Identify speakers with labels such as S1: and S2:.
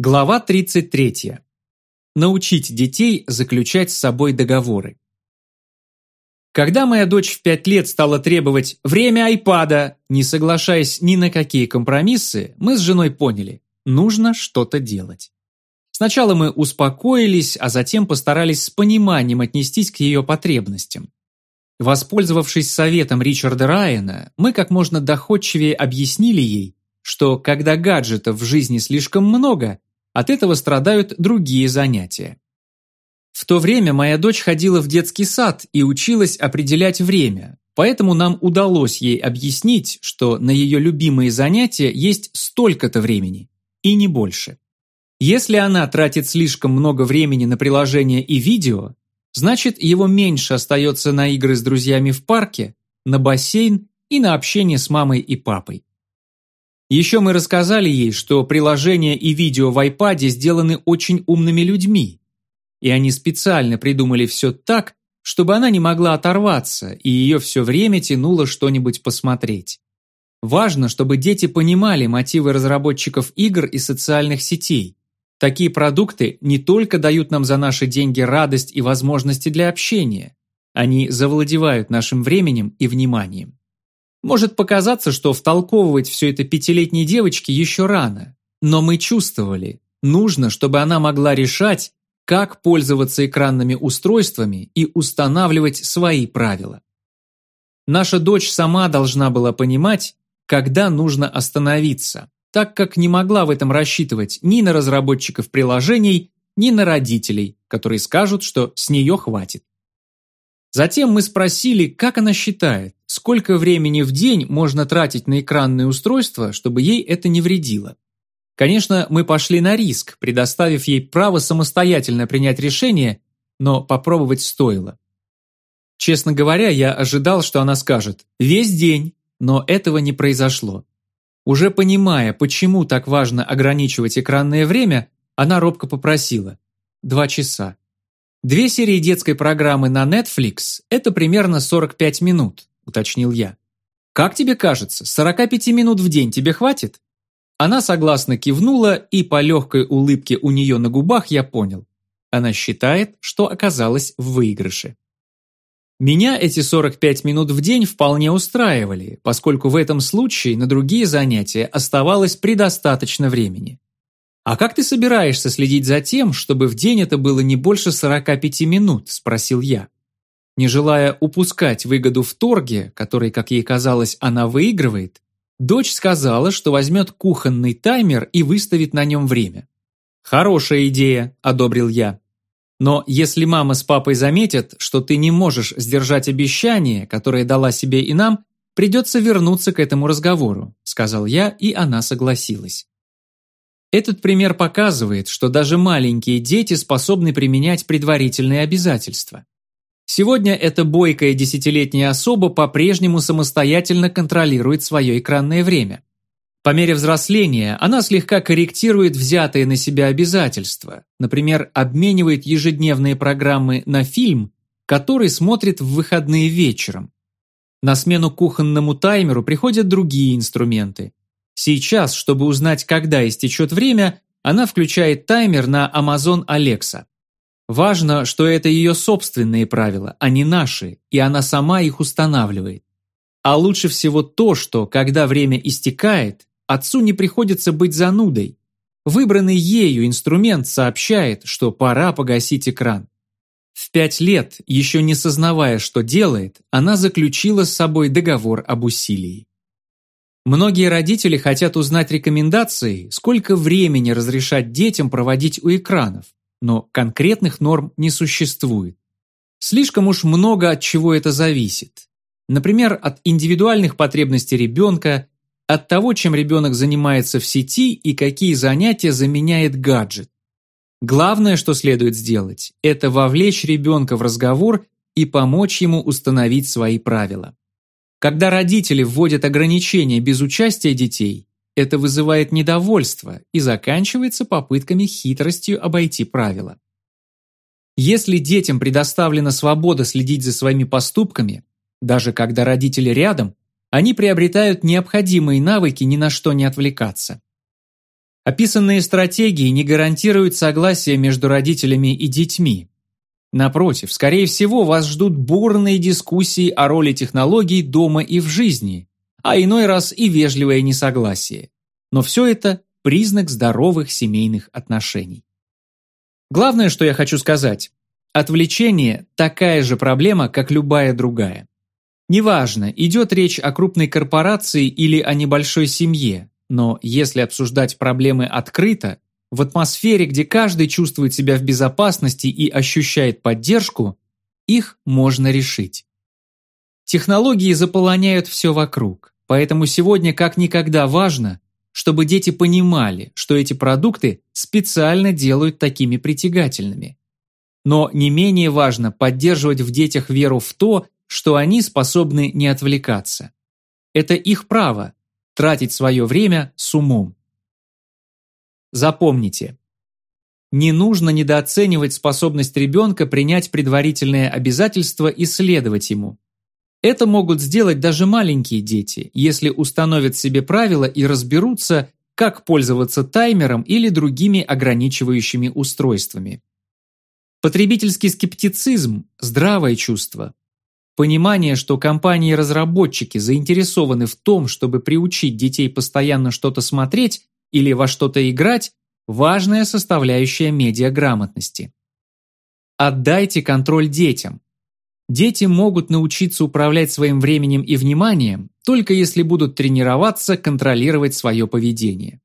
S1: Глава 33. Научить детей заключать с собой договоры. Когда моя дочь в пять лет стала требовать «время айпада», не соглашаясь ни на какие компромиссы, мы с женой поняли – нужно что-то делать. Сначала мы успокоились, а затем постарались с пониманием отнестись к ее потребностям. Воспользовавшись советом Ричарда Райана, мы как можно доходчивее объяснили ей, что когда гаджетов в жизни слишком много, от этого страдают другие занятия. В то время моя дочь ходила в детский сад и училась определять время, поэтому нам удалось ей объяснить, что на ее любимые занятия есть столько-то времени, и не больше. Если она тратит слишком много времени на приложения и видео, значит его меньше остается на игры с друзьями в парке, на бассейн и на общение с мамой и папой. Еще мы рассказали ей, что приложения и видео в iPad сделаны очень умными людьми, и они специально придумали все так, чтобы она не могла оторваться, и ее все время тянуло что-нибудь посмотреть. Важно, чтобы дети понимали мотивы разработчиков игр и социальных сетей. Такие продукты не только дают нам за наши деньги радость и возможности для общения, они завладевают нашим временем и вниманием. Может показаться, что втолковывать все это пятилетней девочке еще рано, но мы чувствовали, нужно, чтобы она могла решать, как пользоваться экранными устройствами и устанавливать свои правила. Наша дочь сама должна была понимать, когда нужно остановиться, так как не могла в этом рассчитывать ни на разработчиков приложений, ни на родителей, которые скажут, что с нее хватит. Затем мы спросили, как она считает, сколько времени в день можно тратить на экранные устройства, чтобы ей это не вредило. Конечно, мы пошли на риск, предоставив ей право самостоятельно принять решение, но попробовать стоило. Честно говоря, я ожидал, что она скажет «весь день», но этого не произошло. Уже понимая, почему так важно ограничивать экранное время, она робко попросила «два часа». Две серии детской программы на Netflix – это примерно 45 минут, уточнил я. Как тебе кажется, 45 минут в день тебе хватит? Она согласно кивнула, и по легкой улыбке у нее на губах я понял. Она считает, что оказалась в выигрыше. Меня эти 45 минут в день вполне устраивали, поскольку в этом случае на другие занятия оставалось предостаточно времени. «А как ты собираешься следить за тем, чтобы в день это было не больше 45 минут?» – спросил я. Не желая упускать выгоду в торге, который, как ей казалось, она выигрывает, дочь сказала, что возьмет кухонный таймер и выставит на нем время. «Хорошая идея», – одобрил я. «Но если мама с папой заметят, что ты не можешь сдержать обещание, которое дала себе и нам, придется вернуться к этому разговору», – сказал я, и она согласилась. Этот пример показывает, что даже маленькие дети способны применять предварительные обязательства. Сегодня эта бойкая десятилетняя особа по-прежнему самостоятельно контролирует свое экранное время. По мере взросления она слегка корректирует взятые на себя обязательства, например, обменивает ежедневные программы на фильм, который смотрит в выходные вечером. На смену кухонному таймеру приходят другие инструменты, Сейчас, чтобы узнать, когда истечет время, она включает таймер на Amazon Alexa. Важно, что это ее собственные правила, а не наши, и она сама их устанавливает. А лучше всего то, что, когда время истекает, отцу не приходится быть занудой. Выбранный ею инструмент сообщает, что пора погасить экран. В пять лет, еще не сознавая, что делает, она заключила с собой договор об усилии. Многие родители хотят узнать рекомендации, сколько времени разрешать детям проводить у экранов, но конкретных норм не существует. Слишком уж много от чего это зависит. Например, от индивидуальных потребностей ребенка, от того, чем ребенок занимается в сети и какие занятия заменяет гаджет. Главное, что следует сделать, это вовлечь ребенка в разговор и помочь ему установить свои правила. Когда родители вводят ограничения без участия детей, это вызывает недовольство и заканчивается попытками хитростью обойти правила. Если детям предоставлена свобода следить за своими поступками, даже когда родители рядом, они приобретают необходимые навыки ни на что не отвлекаться. Описанные стратегии не гарантируют согласия между родителями и детьми. Напротив, скорее всего, вас ждут бурные дискуссии о роли технологий дома и в жизни, а иной раз и вежливое несогласие. Но все это – признак здоровых семейных отношений. Главное, что я хочу сказать, отвлечение – такая же проблема, как любая другая. Неважно, идет речь о крупной корпорации или о небольшой семье, но если обсуждать проблемы открыто, в атмосфере, где каждый чувствует себя в безопасности и ощущает поддержку, их можно решить. Технологии заполоняют все вокруг, поэтому сегодня как никогда важно, чтобы дети понимали, что эти продукты специально делают такими притягательными. Но не менее важно поддерживать в детях веру в то, что они способны не отвлекаться. Это их право – тратить свое время с умом. Запомните, не нужно недооценивать способность ребенка принять предварительное обязательство и следовать ему. Это могут сделать даже маленькие дети, если установят себе правила и разберутся, как пользоваться таймером или другими ограничивающими устройствами. Потребительский скептицизм – здравое чувство. Понимание, что компании-разработчики заинтересованы в том, чтобы приучить детей постоянно что-то смотреть или во что-то играть – важная составляющая медиаграмотности. Отдайте контроль детям. Дети могут научиться управлять своим временем и вниманием, только если будут тренироваться контролировать свое поведение.